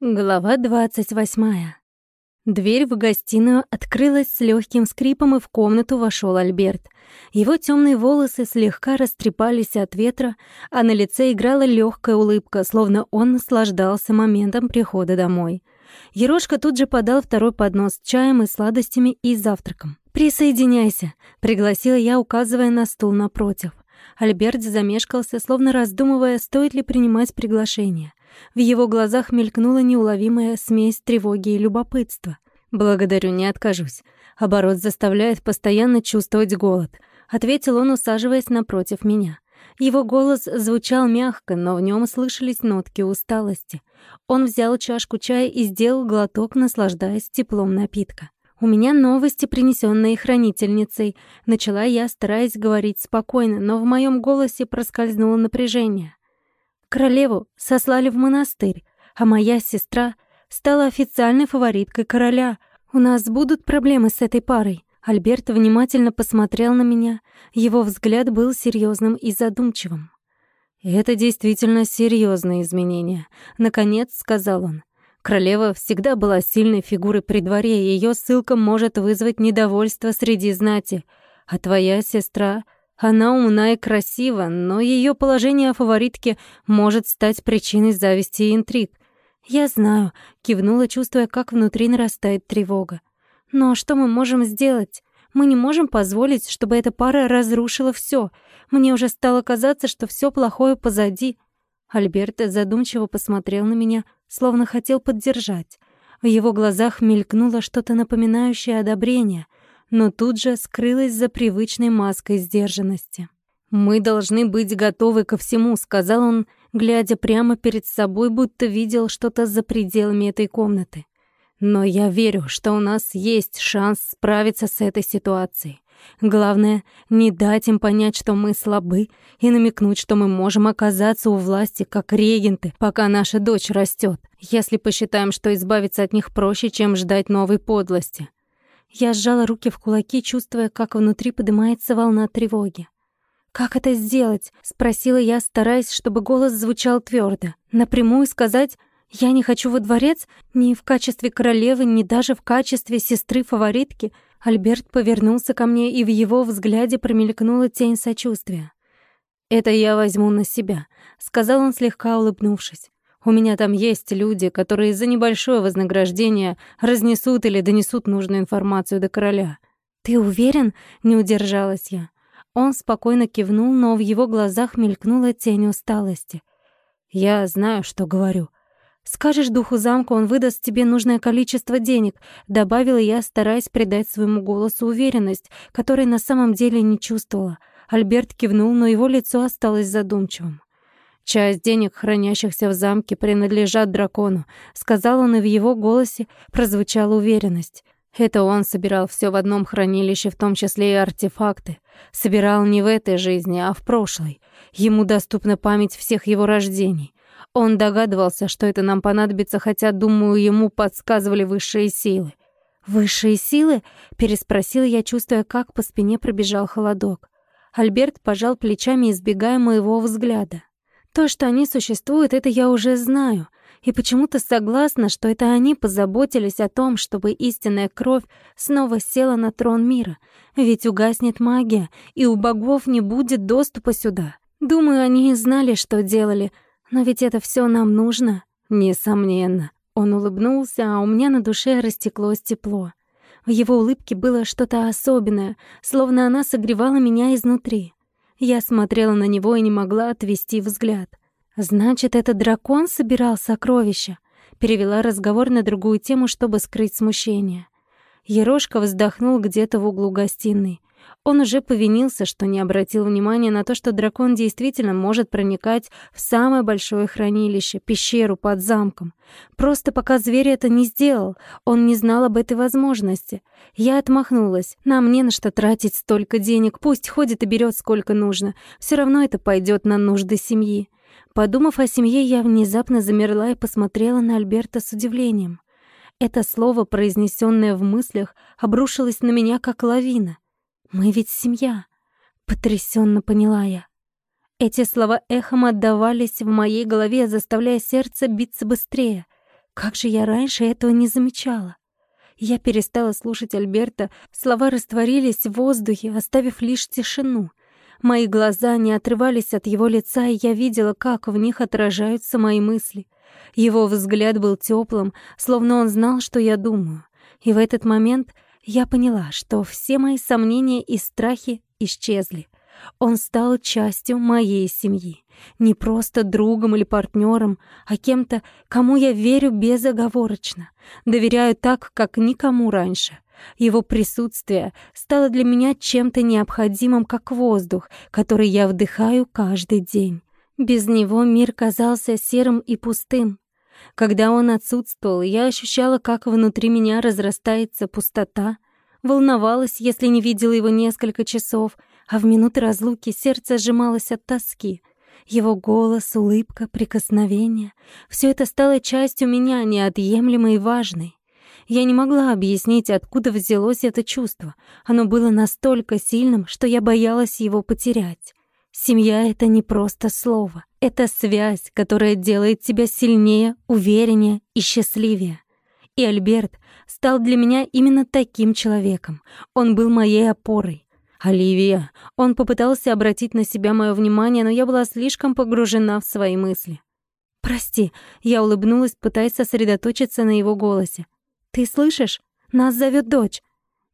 Глава двадцать восьмая. Дверь в гостиную открылась с легким скрипом, и в комнату вошел Альберт. Его темные волосы слегка растрепались от ветра, а на лице играла легкая улыбка, словно он наслаждался моментом прихода домой. Ерошка тут же подал второй поднос с чаем и сладостями и завтраком. «Присоединяйся», — пригласила я, указывая на стул напротив. Альберт замешкался, словно раздумывая, стоит ли принимать приглашение. В его глазах мелькнула неуловимая смесь тревоги и любопытства. «Благодарю, не откажусь. Оборот заставляет постоянно чувствовать голод», — ответил он, усаживаясь напротив меня. Его голос звучал мягко, но в нем слышались нотки усталости. Он взял чашку чая и сделал глоток, наслаждаясь теплом напитка. «У меня новости, принесенные хранительницей», — начала я, стараясь говорить спокойно, но в моем голосе проскользнуло напряжение. Королеву сослали в монастырь, а моя сестра стала официальной фавориткой короля. У нас будут проблемы с этой парой. Альберт внимательно посмотрел на меня. Его взгляд был серьезным и задумчивым. «Это действительно серьезные изменения», — наконец сказал он. Королева всегда была сильной фигурой при дворе, и её ссылка может вызвать недовольство среди знати. А твоя сестра она умна и красива, но ее положение о фаворитке может стать причиной зависти и интриг. «Я знаю», — кивнула, чувствуя, как внутри нарастает тревога. «Но что мы можем сделать? Мы не можем позволить, чтобы эта пара разрушила все. Мне уже стало казаться, что все плохое позади». Альберт задумчиво посмотрел на меня, словно хотел поддержать. В его глазах мелькнуло что-то напоминающее одобрение — но тут же скрылась за привычной маской сдержанности. «Мы должны быть готовы ко всему», — сказал он, глядя прямо перед собой, будто видел что-то за пределами этой комнаты. «Но я верю, что у нас есть шанс справиться с этой ситуацией. Главное, не дать им понять, что мы слабы, и намекнуть, что мы можем оказаться у власти как регенты, пока наша дочь растет, если посчитаем, что избавиться от них проще, чем ждать новой подлости. Я сжала руки в кулаки, чувствуя, как внутри поднимается волна тревоги. «Как это сделать?» — спросила я, стараясь, чтобы голос звучал твердо. Напрямую сказать «я не хочу во дворец» ни в качестве королевы, ни даже в качестве сестры-фаворитки. Альберт повернулся ко мне, и в его взгляде промелькнула тень сочувствия. «Это я возьму на себя», — сказал он, слегка улыбнувшись. У меня там есть люди, которые за небольшое вознаграждение разнесут или донесут нужную информацию до короля. Ты уверен? Не удержалась я. Он спокойно кивнул, но в его глазах мелькнула тень усталости. Я знаю, что говорю. Скажешь духу замка, он выдаст тебе нужное количество денег, добавила я, стараясь придать своему голосу уверенность, которой на самом деле не чувствовала. Альберт кивнул, но его лицо осталось задумчивым. Часть денег, хранящихся в замке, принадлежат дракону, сказал он, и в его голосе прозвучала уверенность. Это он собирал все в одном хранилище, в том числе и артефакты. Собирал не в этой жизни, а в прошлой. Ему доступна память всех его рождений. Он догадывался, что это нам понадобится, хотя, думаю, ему подсказывали высшие силы. «Высшие силы?» — переспросила я, чувствуя, как по спине пробежал холодок. Альберт пожал плечами, избегая моего взгляда. То, что они существуют, это я уже знаю. И почему-то согласна, что это они позаботились о том, чтобы истинная кровь снова села на трон мира. Ведь угаснет магия, и у богов не будет доступа сюда. Думаю, они и знали, что делали. Но ведь это все нам нужно. Несомненно. Он улыбнулся, а у меня на душе растеклось тепло. В его улыбке было что-то особенное, словно она согревала меня изнутри. Я смотрела на него и не могла отвести взгляд. «Значит, этот дракон собирал сокровища?» Перевела разговор на другую тему, чтобы скрыть смущение. Ерошка вздохнул где-то в углу гостиной. Он уже повинился, что не обратил внимания на то, что дракон действительно может проникать в самое большое хранилище, пещеру под замком. Просто пока зверь это не сделал, он не знал об этой возможности. Я отмахнулась. Нам не на что тратить столько денег, пусть ходит и берет сколько нужно. Все равно это пойдет на нужды семьи. Подумав о семье, я внезапно замерла и посмотрела на Альберта с удивлением. Это слово, произнесенное в мыслях, обрушилось на меня как лавина. Мы ведь семья, потрясенно поняла я. Эти слова эхом отдавались в моей голове, заставляя сердце биться быстрее. Как же я раньше этого не замечала? Я перестала слушать Альберта, слова растворились в воздухе, оставив лишь тишину. Мои глаза не отрывались от его лица, и я видела, как в них отражаются мои мысли. Его взгляд был теплым, словно он знал, что я думаю. И в этот момент я поняла, что все мои сомнения и страхи исчезли. Он стал частью моей семьи. Не просто другом или партнером, а кем-то, кому я верю безоговорочно. Доверяю так, как никому раньше. Его присутствие стало для меня чем-то необходимым, как воздух, который я вдыхаю каждый день. Без него мир казался серым и пустым. Когда он отсутствовал, я ощущала, как внутри меня разрастается пустота, волновалась, если не видела его несколько часов, а в минуты разлуки сердце сжималось от тоски. Его голос, улыбка, прикосновение — все это стало частью меня, неотъемлемой и важной. Я не могла объяснить, откуда взялось это чувство. Оно было настолько сильным, что я боялась его потерять. Семья — это не просто слово. Это связь, которая делает тебя сильнее, увереннее и счастливее. И Альберт стал для меня именно таким человеком. Он был моей опорой. «Оливия!» Он попытался обратить на себя мое внимание, но я была слишком погружена в свои мысли. «Прости», — я улыбнулась, пытаясь сосредоточиться на его голосе. «Ты слышишь? Нас зовет дочь».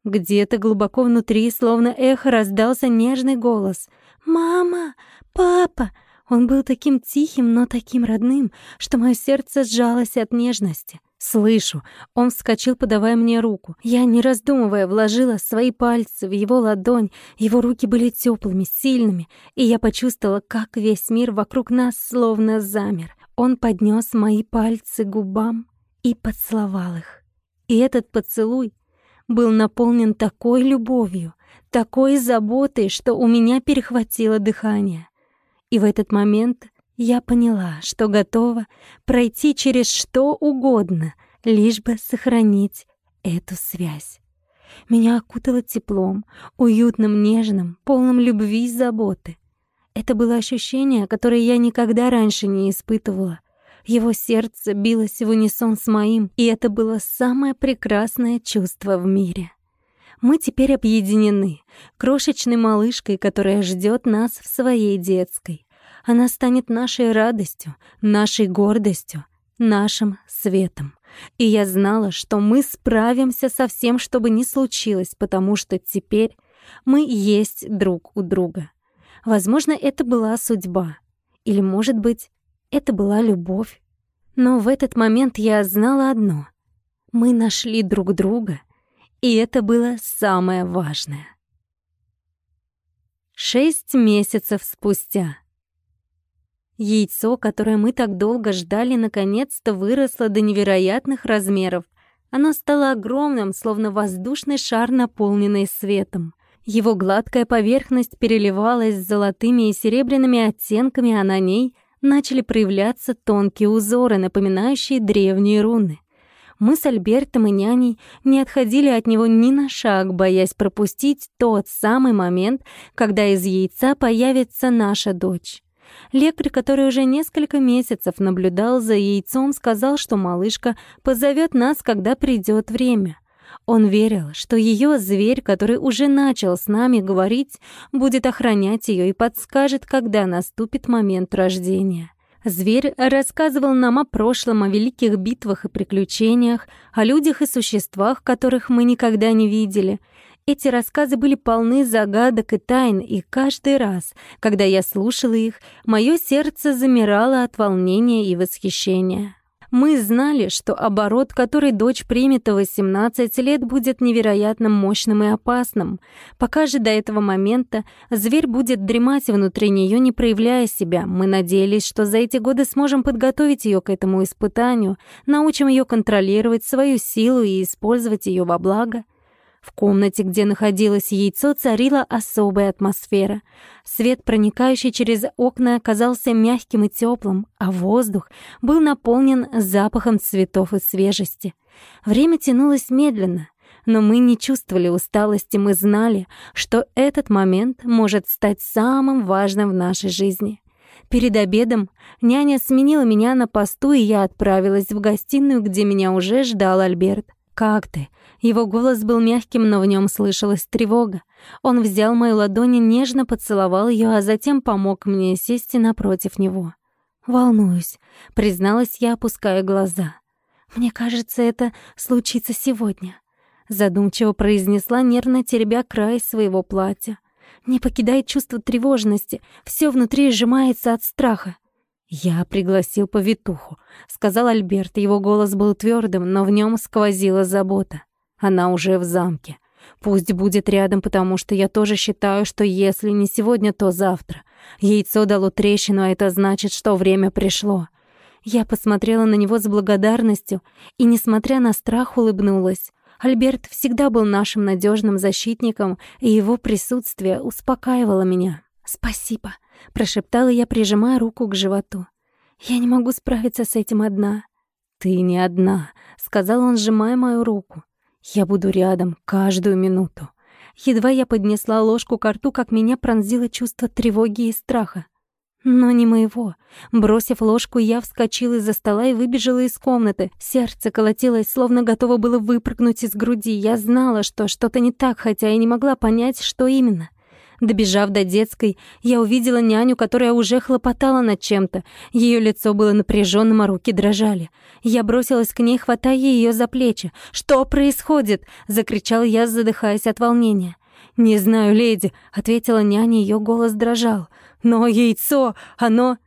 Где-то глубоко внутри, словно эхо, раздался нежный голос. «Мама! Папа!» Он был таким тихим, но таким родным, что мое сердце сжалось от нежности. «Слышу!» Он вскочил, подавая мне руку. Я, не раздумывая, вложила свои пальцы в его ладонь. Его руки были теплыми, сильными, и я почувствовала, как весь мир вокруг нас словно замер. Он поднес мои пальцы губам и поцеловал их. И этот поцелуй был наполнен такой любовью, такой заботой, что у меня перехватило дыхание. И в этот момент я поняла, что готова пройти через что угодно, лишь бы сохранить эту связь. Меня окутало теплом, уютным, нежным, полным любви и заботы. Это было ощущение, которое я никогда раньше не испытывала. Его сердце билось в унисон с моим, и это было самое прекрасное чувство в мире. Мы теперь объединены, крошечной малышкой, которая ждет нас в своей детской. Она станет нашей радостью, нашей гордостью, нашим светом. И я знала, что мы справимся со всем, что бы ни случилось, потому что теперь мы есть друг у друга. Возможно, это была судьба. Или, может быть, это была любовь. Но в этот момент я знала одно. Мы нашли друг друга, и это было самое важное. Шесть месяцев спустя. Яйцо, которое мы так долго ждали, наконец-то выросло до невероятных размеров. Оно стало огромным, словно воздушный шар, наполненный светом. Его гладкая поверхность переливалась золотыми и серебряными оттенками, а на ней начали проявляться тонкие узоры, напоминающие древние руны. Мы с Альбертом и няней не отходили от него ни на шаг, боясь пропустить тот самый момент, когда из яйца появится наша дочь. Лекарь, который уже несколько месяцев наблюдал за яйцом, сказал, что малышка позовет нас, когда придет время. Он верил, что ее зверь, который уже начал с нами говорить, будет охранять ее и подскажет, когда наступит момент рождения. Зверь рассказывал нам о прошлом, о великих битвах и приключениях, о людях и существах, которых мы никогда не видели. Эти рассказы были полны загадок и тайн, и каждый раз, когда я слушала их, мое сердце замирало от волнения и восхищения. Мы знали, что оборот, который дочь примет в 18 лет, будет невероятно мощным и опасным. Пока же до этого момента зверь будет дремать внутри нее, не проявляя себя. Мы надеялись, что за эти годы сможем подготовить ее к этому испытанию, научим ее контролировать свою силу и использовать ее во благо. В комнате, где находилось яйцо, царила особая атмосфера. Свет, проникающий через окна, оказался мягким и теплым, а воздух был наполнен запахом цветов и свежести. Время тянулось медленно, но мы не чувствовали усталости, мы знали, что этот момент может стать самым важным в нашей жизни. Перед обедом няня сменила меня на посту, и я отправилась в гостиную, где меня уже ждал Альберт. «Как ты?» Его голос был мягким, но в нем слышалась тревога. Он взял мою ладонь и нежно поцеловал ее, а затем помог мне сесть напротив него. «Волнуюсь», — призналась я, опуская глаза. «Мне кажется, это случится сегодня», — задумчиво произнесла, нервно теребя край своего платья. Не покидает чувство тревожности, все внутри сжимается от страха. «Я пригласил повитуху», — сказал Альберт. Его голос был твердым, но в нем сквозила забота. «Она уже в замке. Пусть будет рядом, потому что я тоже считаю, что если не сегодня, то завтра. Яйцо дало трещину, а это значит, что время пришло». Я посмотрела на него с благодарностью и, несмотря на страх, улыбнулась. Альберт всегда был нашим надежным защитником, и его присутствие успокаивало меня. «Спасибо», — прошептала я, прижимая руку к животу. «Я не могу справиться с этим одна». «Ты не одна», — сказал он, сжимая мою руку. «Я буду рядом каждую минуту». Едва я поднесла ложку к рту, как меня пронзило чувство тревоги и страха. Но не моего. Бросив ложку, я вскочила из-за стола и выбежала из комнаты. Сердце колотилось, словно готово было выпрыгнуть из груди. Я знала, что что-то не так, хотя и не могла понять, что именно. Добежав до детской, я увидела няню, которая уже хлопотала над чем-то. Ее лицо было напряженным, а руки дрожали. Я бросилась к ней, хватая ее за плечи. «Что происходит?» — закричала я, задыхаясь от волнения. «Не знаю, леди», — ответила няня, ее голос дрожал. Но яйцо, оно...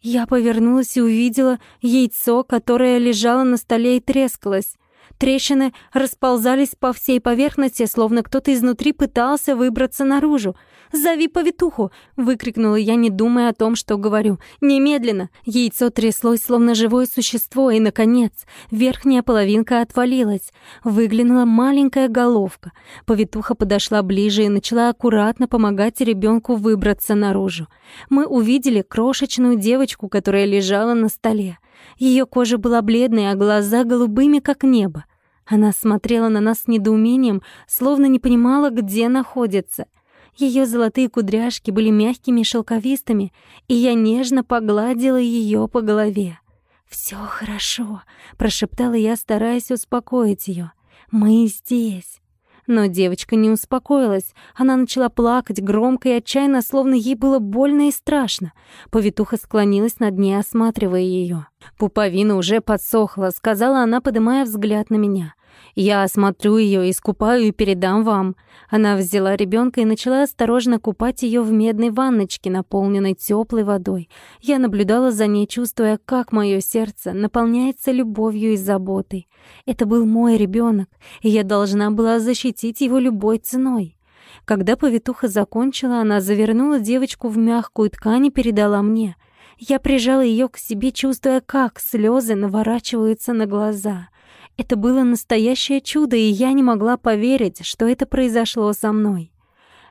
Я повернулась и увидела яйцо, которое лежало на столе и трескалось. Трещины расползались по всей поверхности, словно кто-то изнутри пытался выбраться наружу. «Зови повитуху!» — выкрикнула я, не думая о том, что говорю. «Немедленно!» Яйцо тряслось, словно живое существо, и, наконец, верхняя половинка отвалилась. Выглянула маленькая головка. Повитуха подошла ближе и начала аккуратно помогать ребенку выбраться наружу. Мы увидели крошечную девочку, которая лежала на столе. Ее кожа была бледной, а глаза голубыми, как небо. Она смотрела на нас с недоумением, словно не понимала, где находится. Ее золотые кудряшки были мягкими и шелковистыми, и я нежно погладила ее по голове. «Все хорошо», — прошептала я, стараясь успокоить ее. «Мы здесь». Но девочка не успокоилась. Она начала плакать громко и отчаянно, словно ей было больно и страшно. Повитуха склонилась над ней, осматривая ее. «Пуповина уже подсохла», — сказала она, поднимая взгляд на меня. Я осмотрю ее, искупаю и передам вам». Она взяла ребенка и начала осторожно купать ее в медной ванночке, наполненной теплой водой. Я наблюдала за ней, чувствуя, как мое сердце наполняется любовью и заботой. Это был мой ребенок, и я должна была защитить его любой ценой. Когда повитуха закончила, она завернула девочку в мягкую ткань и передала мне. Я прижала ее к себе, чувствуя, как слезы наворачиваются на глаза. Это было настоящее чудо, и я не могла поверить, что это произошло со мной.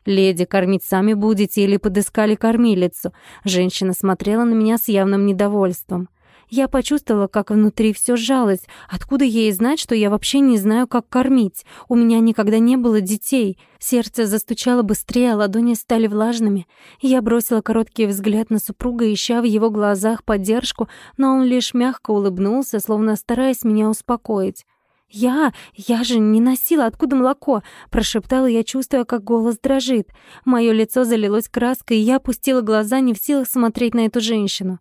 «Леди, кормить сами будете или подыскали кормилицу?» Женщина смотрела на меня с явным недовольством. Я почувствовала, как внутри все сжалось. Откуда ей знать, что я вообще не знаю, как кормить? У меня никогда не было детей. Сердце застучало быстрее, а ладони стали влажными. Я бросила короткий взгляд на супруга, ища в его глазах поддержку, но он лишь мягко улыбнулся, словно стараясь меня успокоить. «Я? Я же не носила. Откуда молоко?» — прошептала я, чувствуя, как голос дрожит. Мое лицо залилось краской, и я опустила глаза, не в силах смотреть на эту женщину.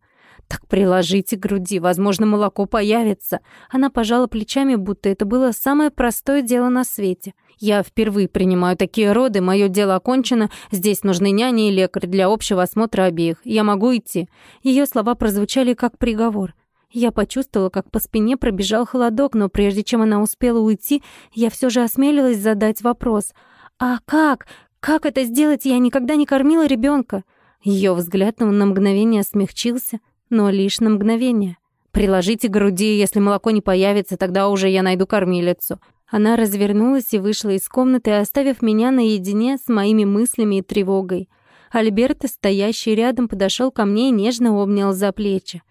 «Так приложите к груди, возможно, молоко появится». Она пожала плечами, будто это было самое простое дело на свете. «Я впервые принимаю такие роды, мое дело окончено, здесь нужны няня и лекарь для общего осмотра обеих. Я могу идти». Ее слова прозвучали как приговор. Я почувствовала, как по спине пробежал холодок, но прежде чем она успела уйти, я все же осмелилась задать вопрос. «А как? Как это сделать? Я никогда не кормила ребенка. Ее взгляд на мгновение смягчился — но лишь на мгновение. «Приложите к груди, если молоко не появится, тогда уже я найду кормилицу». Она развернулась и вышла из комнаты, оставив меня наедине с моими мыслями и тревогой. Альберт, стоящий рядом, подошел ко мне и нежно обнял за плечи.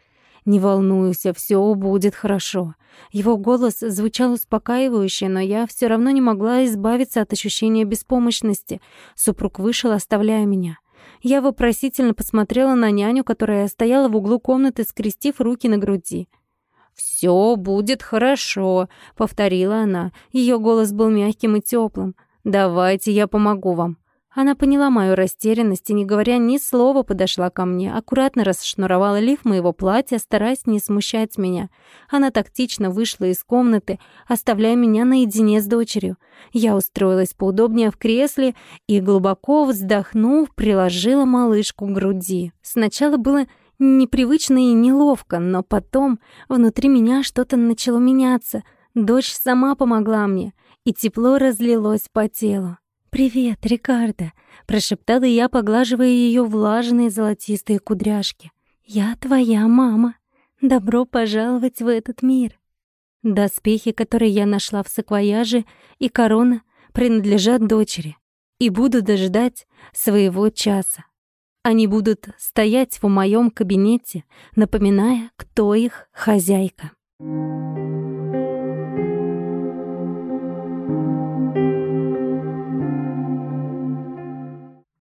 «Не волнуйся, все будет хорошо». Его голос звучал успокаивающе, но я все равно не могла избавиться от ощущения беспомощности. Супруг вышел, оставляя меня. Я вопросительно посмотрела на няню, которая стояла в углу комнаты, скрестив руки на груди. «Все будет хорошо», — повторила она. Ее голос был мягким и теплым. «Давайте я помогу вам». Она поняла мою растерянность и, не говоря ни слова, подошла ко мне, аккуратно расшнуровала лиф моего платья, стараясь не смущать меня. Она тактично вышла из комнаты, оставляя меня наедине с дочерью. Я устроилась поудобнее в кресле и, глубоко вздохнув, приложила малышку к груди. Сначала было непривычно и неловко, но потом внутри меня что-то начало меняться. Дочь сама помогла мне, и тепло разлилось по телу. «Привет, Рикардо!» — прошептала я, поглаживая ее влажные золотистые кудряшки. «Я твоя мама. Добро пожаловать в этот мир!» Доспехи, которые я нашла в саквояже, и корона принадлежат дочери и буду дожидать своего часа. Они будут стоять в моем кабинете, напоминая, кто их хозяйка.